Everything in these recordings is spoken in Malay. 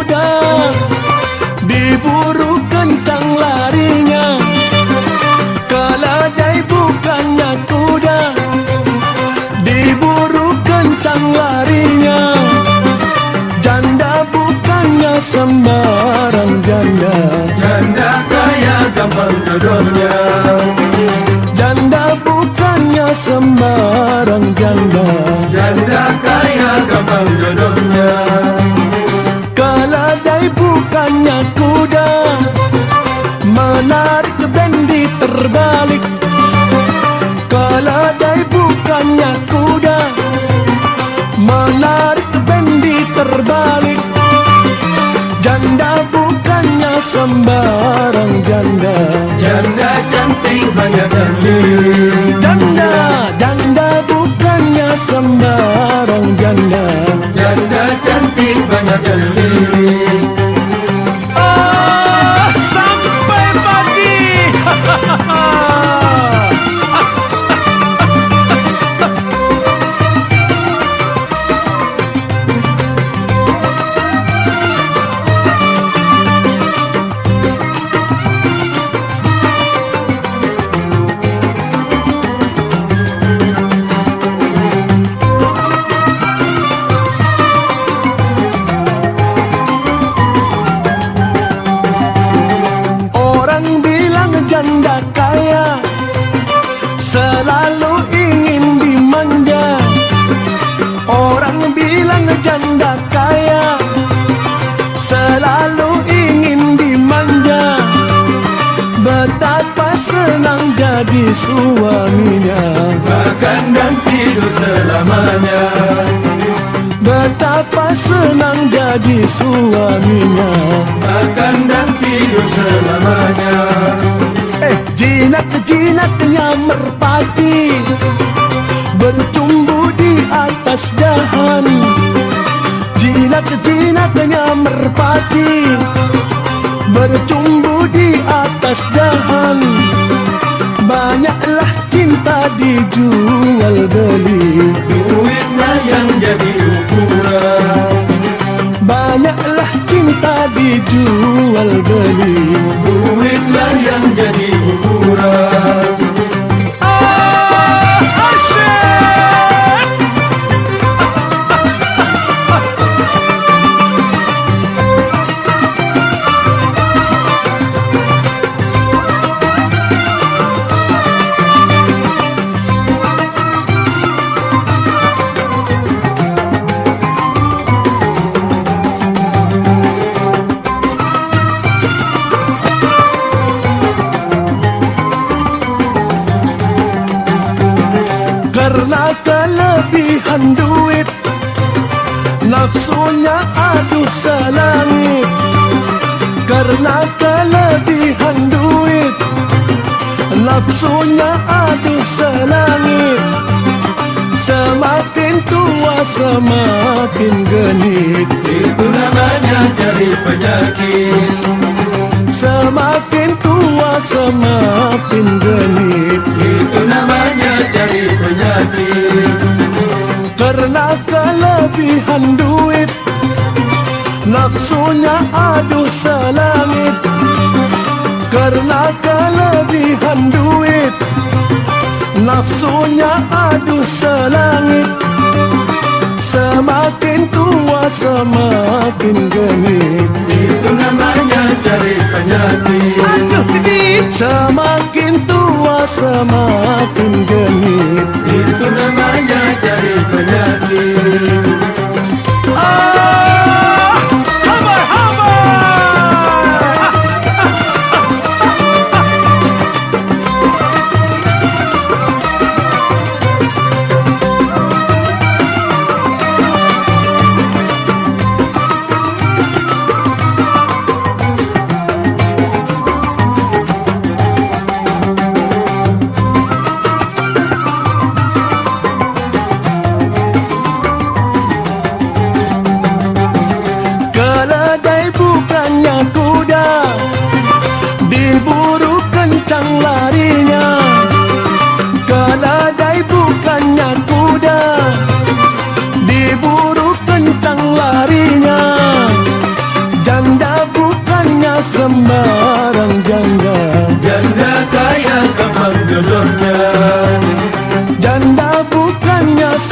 Kuda Diburu kencang larinya. Kaladai bukannya kuda Diburu kencang larinya. Janda bukannya sembarang janda. Janda kaya gampang jodohnya. Janda bukannya sembarang janda. Janda kaya gampang kuda Menarik bendi terbalik. Janda bukannya sembarang janda. Janda cantik banyak Janda, janda jadi suaminya. Makan dan tidur selamanya. Betapa senang jadi suaminya. Makan dan tidur selamanya. Eh, jinak-jinaknya merpati Bercumbu di atas dahan. Jinak-jinaknya merpati Bercumbu di atas dahan Banyaklah cinta dijual beli. Duitlah yang jadi ukuran. Banyaklah cinta dijual Karena kelebihan duit Nafsunya aduh selangit. Karena kelebihan duit Nafsunya aduh selangit. Semakin tua semakin genit. Itu namanya cari penyakit. Semakin tua semakin kelebihan duit. Nafsunya aduh selangit Karena kelebihan duit Nafsunya aduh selangit Semakin tua semakin genit. Itu namanya cari penyakit. Aduh genit. Semakin tua semakin genit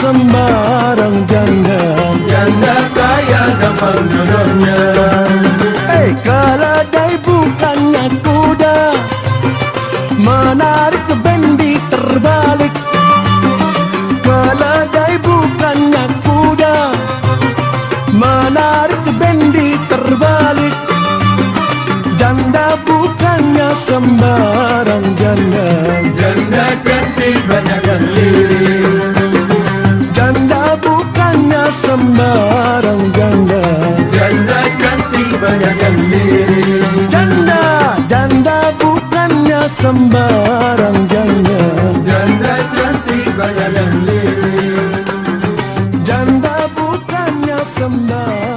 sembarang janda. Janda kaya gampang jodohnya. Eh keledai bukannya kuda. Menarik ke bendi terbalik. Keledai bukannya kuda. Menarik ke bendi terbalik. Janda bukannya sembarang janda. Janda sembarang janda, janda cantik banyak yang lirik Janda, janda bukannya sembarang janda, Janda cantik banyak yang lirik Janda bukannya sembarang